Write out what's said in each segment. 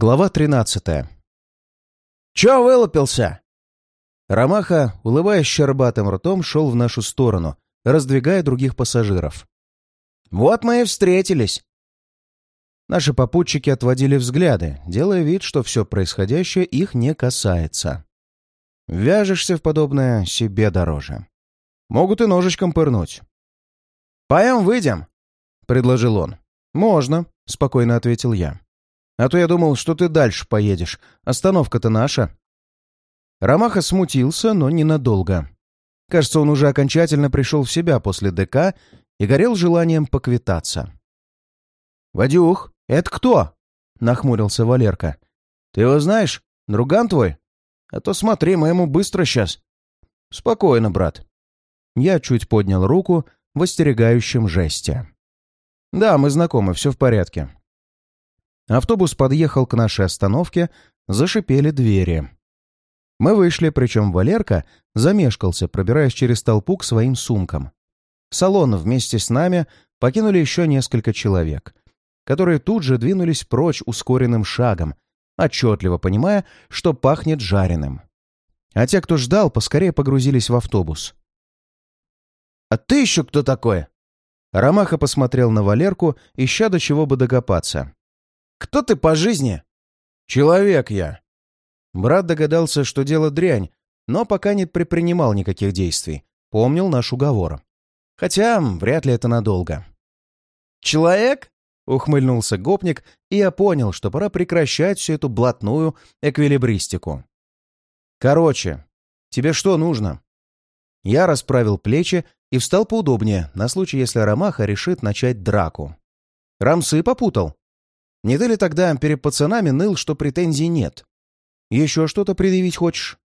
Глава 13. «Чё вылупился?» Ромаха, улыбаясь щербатым ртом, шел в нашу сторону, раздвигая других пассажиров. «Вот мы и встретились!» Наши попутчики отводили взгляды, делая вид, что все происходящее их не касается. Вяжешься в подобное себе дороже. Могут и ножичком пырнуть. «Поем выйдем», — предложил он. «Можно», — спокойно ответил я. А то я думал, что ты дальше поедешь. Остановка-то наша». Ромаха смутился, но ненадолго. Кажется, он уже окончательно пришел в себя после ДК и горел желанием поквитаться. «Вадюх, это кто?» — нахмурился Валерка. «Ты его знаешь? Друган твой? А то смотри, мы ему быстро сейчас». «Спокойно, брат». Я чуть поднял руку в остерегающем жесте. «Да, мы знакомы, все в порядке. Автобус подъехал к нашей остановке, зашипели двери. Мы вышли, причем Валерка замешкался, пробираясь через толпу к своим сумкам. Салон вместе с нами покинули еще несколько человек, которые тут же двинулись прочь ускоренным шагом, отчетливо понимая, что пахнет жареным. А те, кто ждал, поскорее погрузились в автобус. «А ты еще кто такой?» Ромаха посмотрел на Валерку, ища до чего бы докопаться. Кто ты по жизни?» «Человек я». Брат догадался, что дело дрянь, но пока не предпринимал никаких действий. Помнил наш уговор. Хотя вряд ли это надолго. «Человек?» — ухмыльнулся гопник, и я понял, что пора прекращать всю эту блатную эквилибристику. «Короче, тебе что нужно?» Я расправил плечи и встал поудобнее, на случай, если Ромаха решит начать драку. «Рамсы попутал?» Не ты тогда перед пацанами ныл, что претензий нет? Еще что-то предъявить хочешь?»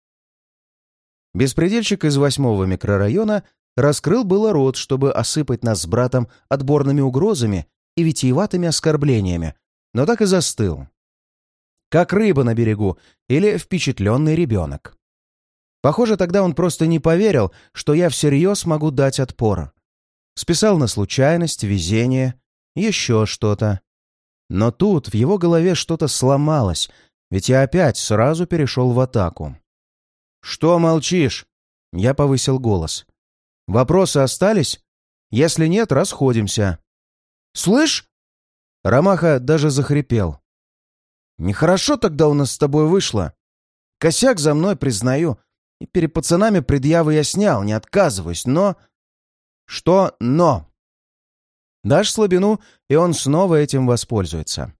Беспредельщик из восьмого микрорайона раскрыл было рот, чтобы осыпать нас с братом отборными угрозами и витиеватыми оскорблениями, но так и застыл. Как рыба на берегу или впечатленный ребенок. Похоже, тогда он просто не поверил, что я всерьез могу дать отпор. Списал на случайность, везение, еще что-то. Но тут в его голове что-то сломалось, ведь я опять сразу перешел в атаку. «Что молчишь?» Я повысил голос. «Вопросы остались? Если нет, расходимся». «Слышь?» Ромаха даже захрипел. «Нехорошо тогда у нас с тобой вышло. Косяк за мной признаю, и перед пацанами предъявы я снял, не отказываюсь, но...» «Что «но»?» Дашь слабину, и он снова этим воспользуется.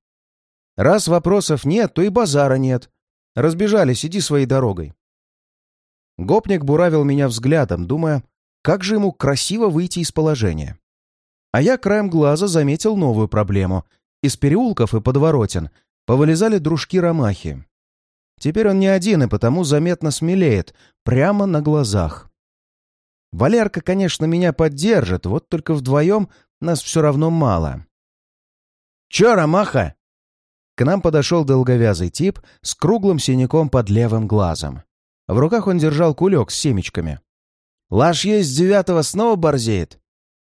Раз вопросов нет, то и базара нет. Разбежались, иди своей дорогой. Гопник буравил меня взглядом, думая, как же ему красиво выйти из положения. А я краем глаза заметил новую проблему. Из переулков и подворотен повылезали дружки Ромахи. Теперь он не один и потому заметно смелеет, прямо на глазах. Валерка, конечно, меня поддержит, вот только вдвоем нас все равно мало. «Че, Ромаха?» К нам подошел долговязый тип с круглым синяком под левым глазом. В руках он держал кулек с семечками. «Лаш есть девятого снова борзеет?»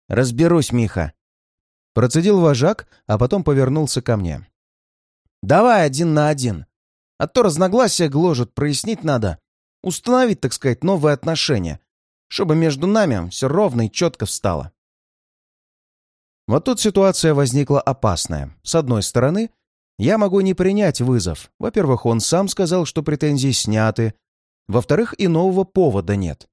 «Разберусь, Миха». Процедил вожак, а потом повернулся ко мне. «Давай один на один. А то разногласия гложет, прояснить надо. Установить, так сказать, новые отношения, чтобы между нами все ровно и четко встало». Вот тут ситуация возникла опасная. С одной стороны, я могу не принять вызов. Во-первых, он сам сказал, что претензии сняты. Во-вторых, и нового повода нет.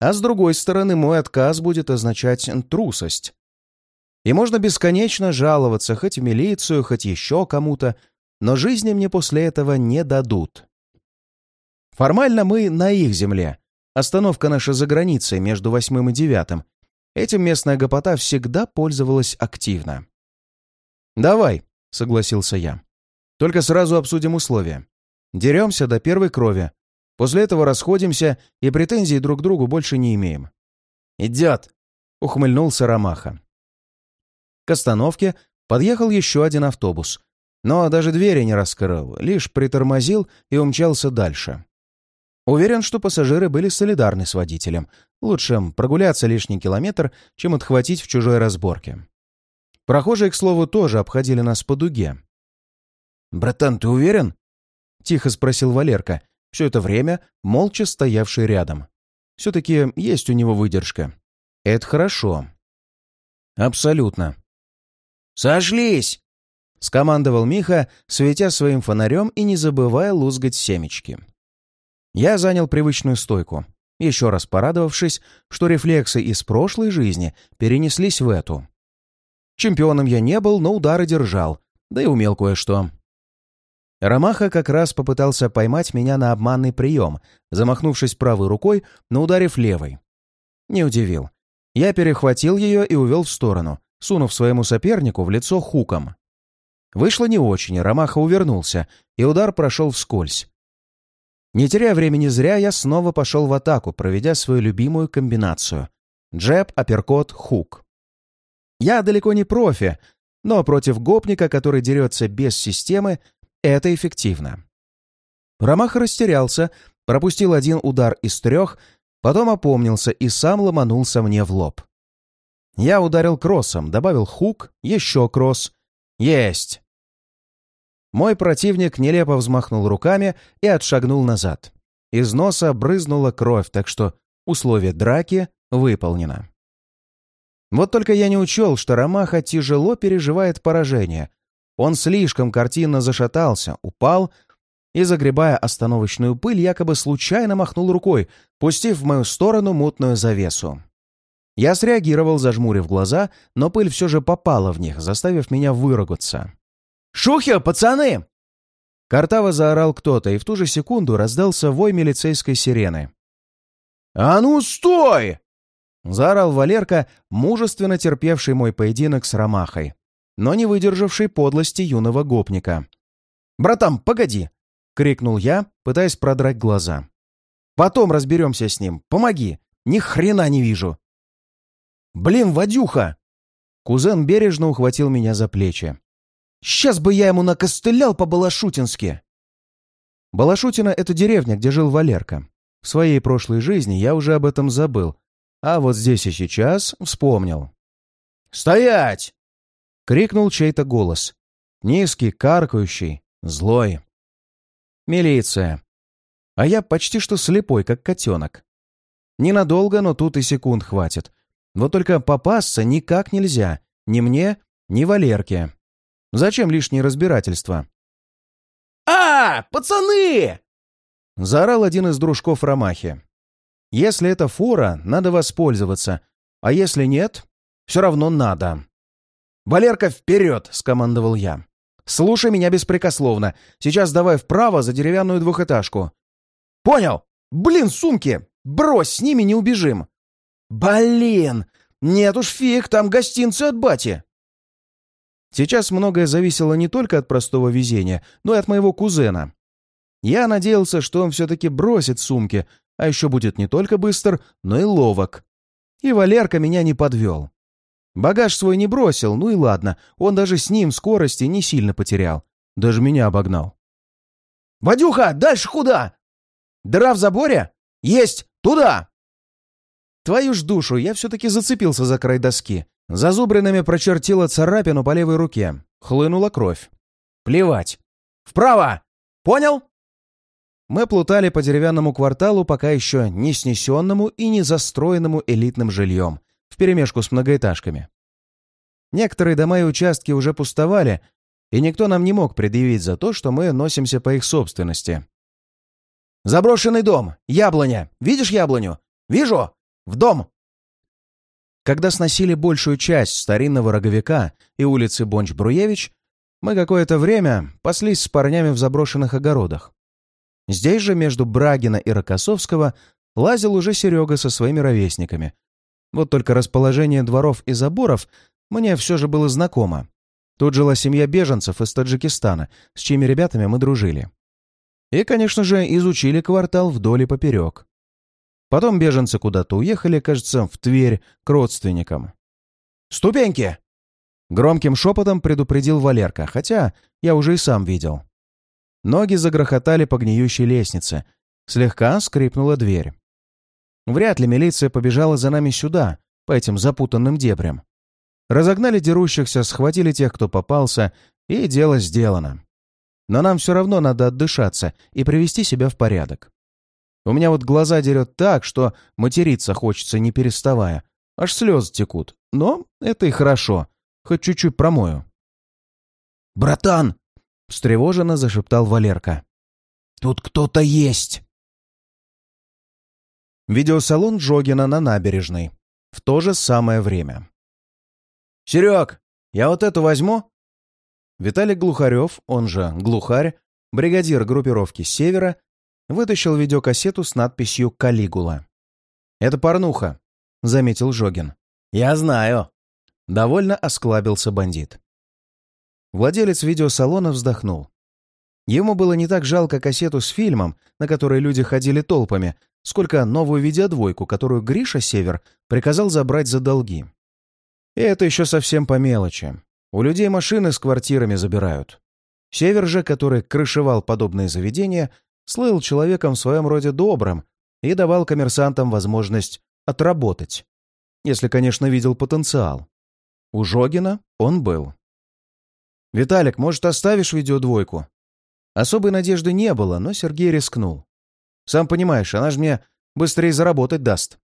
А с другой стороны, мой отказ будет означать трусость. И можно бесконечно жаловаться хоть в милицию, хоть еще кому-то, но жизни мне после этого не дадут. Формально мы на их земле. Остановка наша за границей между восьмым и девятым, Этим местная гопота всегда пользовалась активно. «Давай», — согласился я. «Только сразу обсудим условия. Деремся до первой крови. После этого расходимся и претензий друг к другу больше не имеем». «Идет», — ухмыльнулся Ромаха. К остановке подъехал еще один автобус, но даже двери не раскрыл, лишь притормозил и умчался дальше. Уверен, что пассажиры были солидарны с водителем. Лучше прогуляться лишний километр, чем отхватить в чужой разборке. Прохожие, к слову, тоже обходили нас по дуге. «Братан, ты уверен?» — тихо спросил Валерка, все это время молча стоявший рядом. Все-таки есть у него выдержка. Это хорошо. Абсолютно. «Сошлись!» — скомандовал Миха, светя своим фонарем и не забывая лузгать семечки. Я занял привычную стойку, еще раз порадовавшись, что рефлексы из прошлой жизни перенеслись в эту. Чемпионом я не был, но удары держал, да и умел кое-что. Ромаха как раз попытался поймать меня на обманный прием, замахнувшись правой рукой, но ударив левой. Не удивил. Я перехватил ее и увел в сторону, сунув своему сопернику в лицо хуком. Вышло не очень, Ромаха увернулся, и удар прошел вскользь. Не теряя времени зря, я снова пошел в атаку, проведя свою любимую комбинацию. Джеб, апперкот, хук. Я далеко не профи, но против гопника, который дерется без системы, это эффективно. Ромаха растерялся, пропустил один удар из трех, потом опомнился и сам ломанулся мне в лоб. Я ударил кроссом, добавил хук, еще кросс. Есть! Мой противник нелепо взмахнул руками и отшагнул назад. Из носа брызнула кровь, так что условие драки выполнено. Вот только я не учел, что Ромаха тяжело переживает поражение, он слишком картинно зашатался, упал и, загребая остановочную пыль, якобы случайно махнул рукой, пустив в мою сторону мутную завесу. Я среагировал, зажмурив глаза, но пыль все же попала в них, заставив меня выругаться. «Шухер, пацаны!» Картаво заорал кто-то, и в ту же секунду раздался вой милицейской сирены. «А ну, стой!» — заорал Валерка, мужественно терпевший мой поединок с Ромахой но не выдержавший подлости юного гопника. «Братан, погоди!» — крикнул я, пытаясь продрать глаза. «Потом разберемся с ним. Помоги! Ни хрена не вижу!» «Блин, Вадюха!» Кузен бережно ухватил меня за плечи. «Сейчас бы я ему накостылял по-балашутински!» Балашутина — это деревня, где жил Валерка. В своей прошлой жизни я уже об этом забыл, а вот здесь и сейчас вспомнил. «Стоять!» Крикнул чей-то голос. Низкий, каркающий, злой. Милиция. А я почти что слепой, как котенок. Ненадолго, но тут и секунд хватит. Вот только попасться никак нельзя. Ни мне, ни Валерке. Зачем лишнее разбирательство? «А, пацаны!» Заорал один из дружков Ромахи. «Если это фора, надо воспользоваться. А если нет, все равно надо». «Валерка, вперед!» — скомандовал я. «Слушай меня беспрекословно. Сейчас давай вправо за деревянную двухэтажку». «Понял! Блин, сумки! Брось, с ними не убежим!» «Блин! Нет уж фиг, там гостинцы от бати!» Сейчас многое зависело не только от простого везения, но и от моего кузена. Я надеялся, что он все-таки бросит сумки, а еще будет не только быстр, но и ловок. И Валерка меня не подвел. Багаж свой не бросил, ну и ладно, он даже с ним скорости не сильно потерял. Даже меня обогнал. «Вадюха, дальше куда?» «Дыра в заборе?» «Есть! Туда!» Твою ж душу, я все-таки зацепился за край доски. Зазубринами прочертила царапину по левой руке. Хлынула кровь. Плевать. «Вправо! Понял?» Мы плутали по деревянному кварталу, пока еще не снесенному и не застроенному элитным жильем, вперемешку с многоэтажками. Некоторые дома и участки уже пустовали, и никто нам не мог предъявить за то, что мы носимся по их собственности. «Заброшенный дом! Яблоня! Видишь яблоню? Вижу! В дом!» Когда сносили большую часть старинного роговика и улицы Бонч-Бруевич, мы какое-то время паслись с парнями в заброшенных огородах. Здесь же, между Брагина и Рокоссовского, лазил уже Серега со своими ровесниками, вот только расположение дворов и заборов мне все же было знакомо. Тут жила семья беженцев из Таджикистана, с чьими ребятами мы дружили. И, конечно же, изучили квартал вдоль и поперек. Потом беженцы куда-то уехали, кажется, в Тверь к родственникам. «Ступеньки!» Громким шепотом предупредил Валерка, хотя я уже и сам видел. Ноги загрохотали по гниющей лестнице. Слегка скрипнула дверь. Вряд ли милиция побежала за нами сюда, по этим запутанным дебрям. Разогнали дерущихся, схватили тех, кто попался, и дело сделано. Но нам все равно надо отдышаться и привести себя в порядок. У меня вот глаза дерет так, что материться хочется, не переставая. Аж слезы текут. Но это и хорошо. Хоть чуть-чуть промою. «Братан!» — встревоженно зашептал Валерка. «Тут кто-то есть!» Видеосалон Джогина на набережной. В то же самое время. «Серег, я вот эту возьму?» Виталий Глухарев, он же Глухарь, бригадир группировки «Севера», вытащил видеокассету с надписью «Калигула». «Это порнуха», — заметил Жогин. «Я знаю», — довольно осклабился бандит. Владелец видеосалона вздохнул. Ему было не так жалко кассету с фильмом, на который люди ходили толпами, сколько новую видеодвойку, которую Гриша Север приказал забрать за долги. И это еще совсем по мелочи. У людей машины с квартирами забирают. Север же, который крышевал подобные заведения, слыл человеком в своем роде добрым и давал коммерсантам возможность отработать. Если, конечно, видел потенциал. У Жогина он был. «Виталик, может, оставишь видеодвойку?» Особой надежды не было, но Сергей рискнул. «Сам понимаешь, она же мне быстрее заработать даст».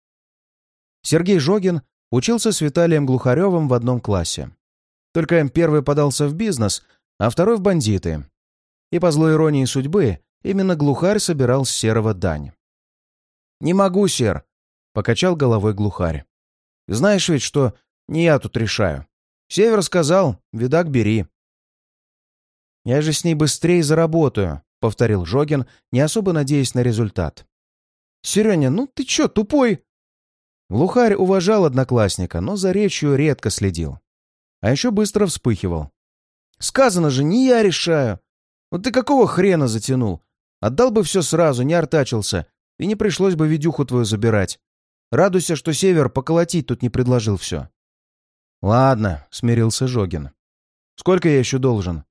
Сергей Жогин учился с Виталием Глухаревым в одном классе. Только первый подался в бизнес, а второй в бандиты. И по злой иронии судьбы, именно глухарь собирал с Серого дань. «Не могу, Сер», — покачал головой глухарь. «Знаешь ведь, что не я тут решаю. Север сказал, видак бери». «Я же с ней быстрее заработаю», — повторил Жогин, не особо надеясь на результат. «Сереня, ну ты чё, тупой?» Глухарь уважал одноклассника, но за речью редко следил. А еще быстро вспыхивал. «Сказано же, не я решаю. Вот ты какого хрена затянул? Отдал бы все сразу, не артачился, и не пришлось бы видюху твою забирать. Радуйся, что Север поколотить тут не предложил все». «Ладно», — смирился Жогин. «Сколько я еще должен?»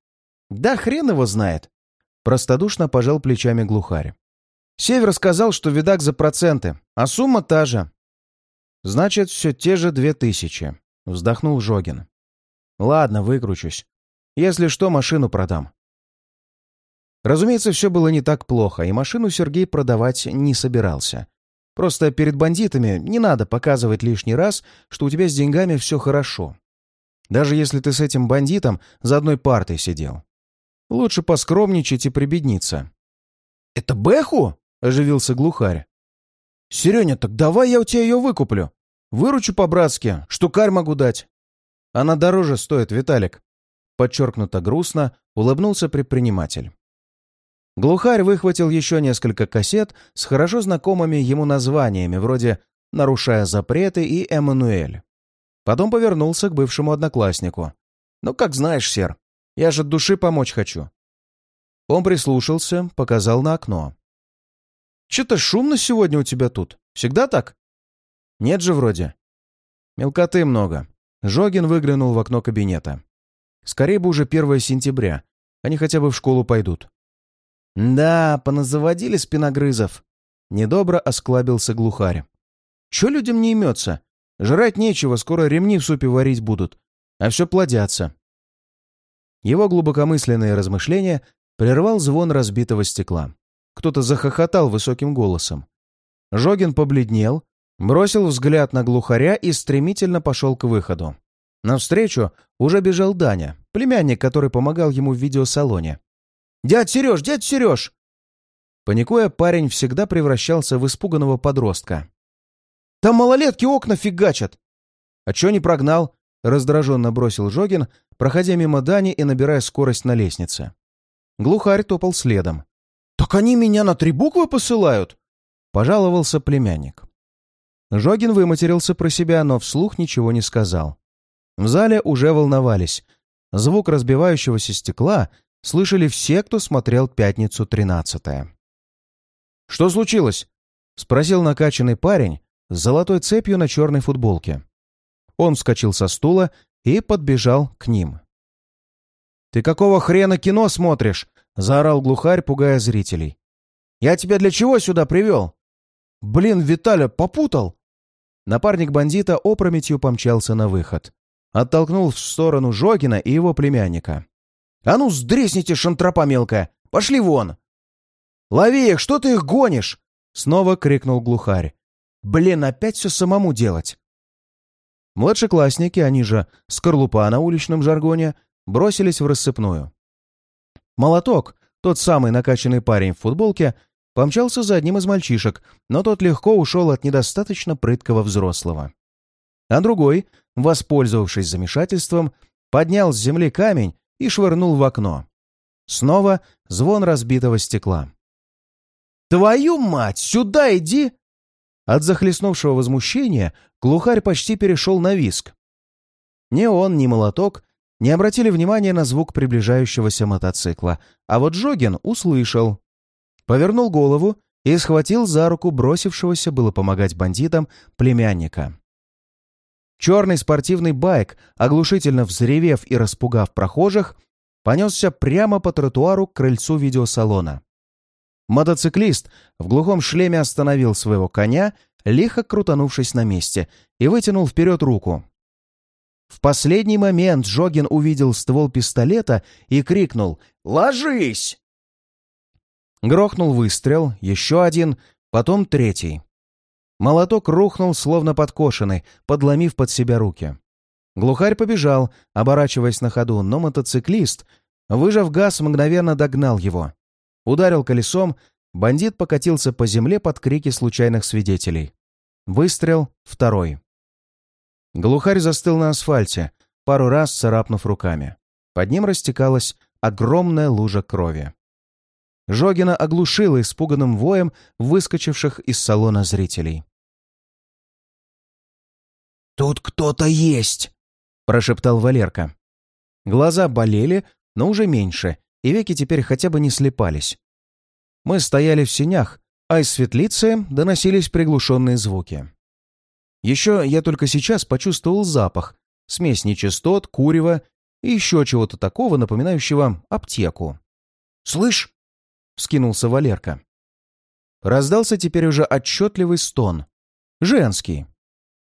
«Да хрен его знает!» Простодушно пожал плечами глухарь. «Север сказал, что видак за проценты, а сумма та же». «Значит, все те же две тысячи», — вздохнул Жогин. Ладно, выкручусь. Если что, машину продам. Разумеется, все было не так плохо, и машину Сергей продавать не собирался. Просто перед бандитами не надо показывать лишний раз, что у тебя с деньгами все хорошо. Даже если ты с этим бандитом за одной партой сидел. Лучше поскромничать и прибедниться. «Это Бэху?» — оживился глухарь. «Сереня, так давай я у тебя ее выкуплю. Выручу по-братски, штукарь могу дать». Она дороже стоит, Виталик. Подчеркнуто грустно улыбнулся предприниматель. Глухарь выхватил еще несколько кассет с хорошо знакомыми ему названиями, вроде «Нарушая запреты» и «Эммануэль». Потом повернулся к бывшему однокласснику. «Ну, как знаешь, сер, я же от души помочь хочу». Он прислушался, показал на окно. «Че-то шумно сегодня у тебя тут. Всегда так?» «Нет же вроде». «Мелкоты много. Жогин выглянул в окно кабинета. Скорее бы уже 1 сентября. Они хотя бы в школу пойдут. «Да, поназаводили спиногрызов». Недобро осклабился глухарь. «Че людям не имется? Жрать нечего, скоро ремни в супе варить будут. А все плодятся». Его глубокомысленные размышления прервал звон разбитого стекла. Кто-то захохотал высоким голосом. Жогин побледнел, Бросил взгляд на глухаря и стремительно пошел к выходу. Навстречу уже бежал Даня, племянник, который помогал ему в видеосалоне. «Дядь Сереж! Дядь Сереж!» Паникуя, парень всегда превращался в испуганного подростка. «Там малолетки окна фигачат!» «А чё не прогнал?» — раздраженно бросил Жогин, проходя мимо Дани и набирая скорость на лестнице. Глухарь топал следом. «Так они меня на три буквы посылают!» — пожаловался племянник. Жогин выматерился про себя, но вслух ничего не сказал. В зале уже волновались. Звук разбивающегося стекла слышали все, кто смотрел «Пятницу 13 «Что случилось?» — спросил накачанный парень с золотой цепью на черной футболке. Он вскочил со стула и подбежал к ним. «Ты какого хрена кино смотришь?» — заорал глухарь, пугая зрителей. «Я тебя для чего сюда привел?» «Блин, Виталя, попутал!» Напарник бандита опрометью помчался на выход. Оттолкнул в сторону Жогина и его племянника. «А ну, сдресните, шантропа мелкая! Пошли вон!» «Лови их, что ты их гонишь?» Снова крикнул глухарь. «Блин, опять все самому делать!» Младшеклассники, они же скорлупа на уличном жаргоне, бросились в рассыпную. Молоток, тот самый накачанный парень в футболке, помчался за одним из мальчишек, но тот легко ушел от недостаточно прыткого взрослого. А другой, воспользовавшись замешательством, поднял с земли камень и швырнул в окно. Снова звон разбитого стекла. «Твою мать! Сюда иди!» От захлестнувшего возмущения глухарь почти перешел на виск. Ни он, ни молоток не обратили внимания на звук приближающегося мотоцикла, а вот Жогин услышал. Повернул голову и схватил за руку бросившегося было помогать бандитам племянника. Черный спортивный байк, оглушительно взревев и распугав прохожих, понесся прямо по тротуару к крыльцу видеосалона. Мотоциклист в глухом шлеме остановил своего коня, лихо крутанувшись на месте, и вытянул вперед руку. В последний момент Жогин увидел ствол пистолета и крикнул «Ложись!». Грохнул выстрел, еще один, потом третий. Молоток рухнул, словно подкошенный, подломив под себя руки. Глухарь побежал, оборачиваясь на ходу, но мотоциклист, выжав газ, мгновенно догнал его. Ударил колесом, бандит покатился по земле под крики случайных свидетелей. Выстрел второй. Глухарь застыл на асфальте, пару раз царапнув руками. Под ним растекалась огромная лужа крови. Жогина оглушила испуганным воем выскочивших из салона зрителей. «Тут кто-то есть!» — прошептал Валерка. Глаза болели, но уже меньше, и веки теперь хотя бы не слепались. Мы стояли в сенях, а из светлицы доносились приглушенные звуки. Еще я только сейчас почувствовал запах, смесь нечистот, курева и еще чего-то такого, напоминающего аптеку. «Слышь!» — вскинулся Валерка. Раздался теперь уже отчетливый стон. Женский.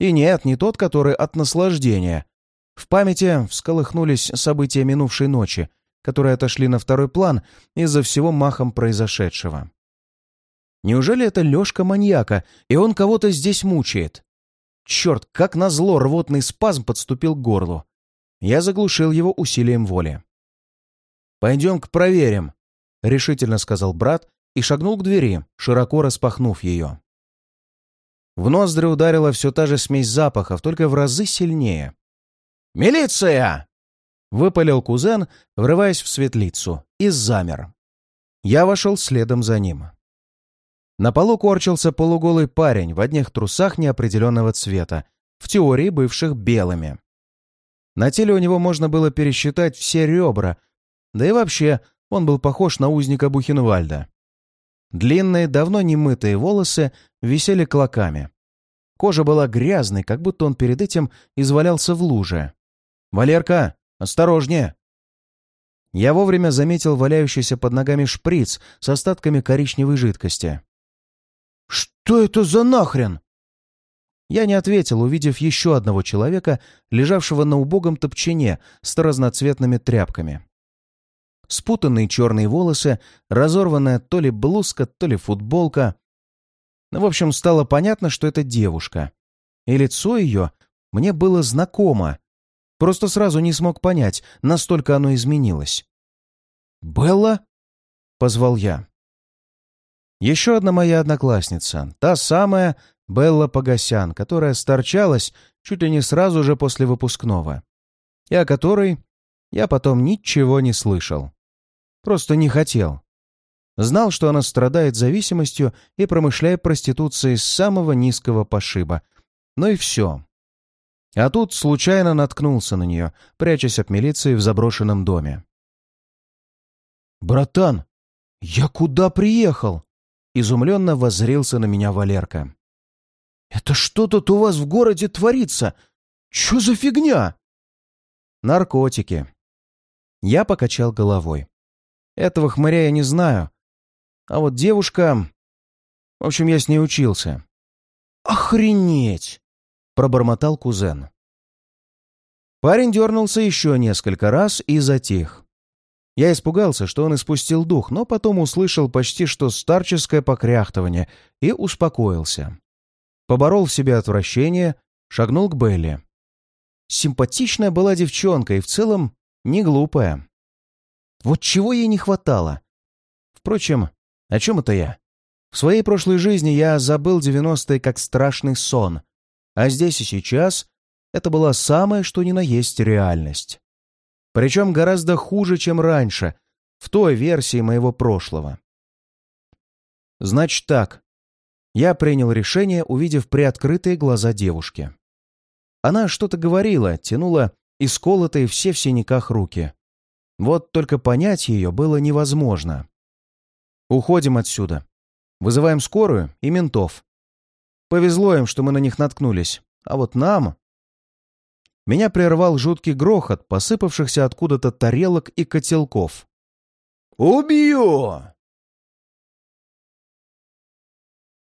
И нет, не тот, который от наслаждения. В памяти всколыхнулись события минувшей ночи, которые отошли на второй план из-за всего махом произошедшего. Неужели это Лёшка маньяка, и он кого-то здесь мучает? Черт, как назло рвотный спазм подступил к горлу. Я заглушил его усилием воли. «Пойдем-ка проверим», — решительно сказал брат и шагнул к двери, широко распахнув ее. В ноздри ударила все та же смесь запахов, только в разы сильнее. «Милиция!» — выпалил кузен, врываясь в светлицу, и замер. Я вошел следом за ним. На полу корчился полуголый парень в одних трусах неопределенного цвета, в теории бывших белыми. На теле у него можно было пересчитать все ребра, да и вообще он был похож на узника Бухенвальда. Длинные, давно не мытые волосы висели клоками. Кожа была грязной, как будто он перед этим извалялся в луже. «Валерка, осторожнее!» Я вовремя заметил валяющийся под ногами шприц с остатками коричневой жидкости. «Что это за нахрен?» Я не ответил, увидев еще одного человека, лежавшего на убогом топчине с разноцветными тряпками спутанные черные волосы, разорванная то ли блузка, то ли футболка. Ну, в общем, стало понятно, что это девушка. И лицо ее мне было знакомо. Просто сразу не смог понять, настолько оно изменилось. «Белла?» — позвал я. Еще одна моя одноклассница, та самая Белла Погосян, которая сторчалась чуть ли не сразу же после выпускного, и о которой я потом ничего не слышал. Просто не хотел. Знал, что она страдает зависимостью и промышляет проституцией с самого низкого пошиба. Но и все. А тут случайно наткнулся на нее, прячась от милиции в заброшенном доме. «Братан, я куда приехал?» Изумленно воззрился на меня Валерка. «Это что тут у вас в городе творится? Чё за фигня?» «Наркотики». Я покачал головой. Этого хмыря я не знаю. А вот девушка... В общем, я с ней учился. «Охренеть!» — пробормотал кузен. Парень дернулся еще несколько раз и затих. Я испугался, что он испустил дух, но потом услышал почти что старческое покряхтывание и успокоился. Поборол в себе отвращение, шагнул к Белли. Симпатичная была девчонка и в целом не глупая. Вот чего ей не хватало. Впрочем, о чем это я? В своей прошлой жизни я забыл девяностые как страшный сон, а здесь и сейчас это была самая что ни на есть реальность. Причем гораздо хуже, чем раньше, в той версии моего прошлого. Значит так. Я принял решение, увидев приоткрытые глаза девушки. Она что-то говорила, тянула исколотые все в синяках руки. Вот только понять ее было невозможно. Уходим отсюда. Вызываем скорую и ментов. Повезло им, что мы на них наткнулись. А вот нам... Меня прервал жуткий грохот, посыпавшихся откуда-то тарелок и котелков. «Убью!»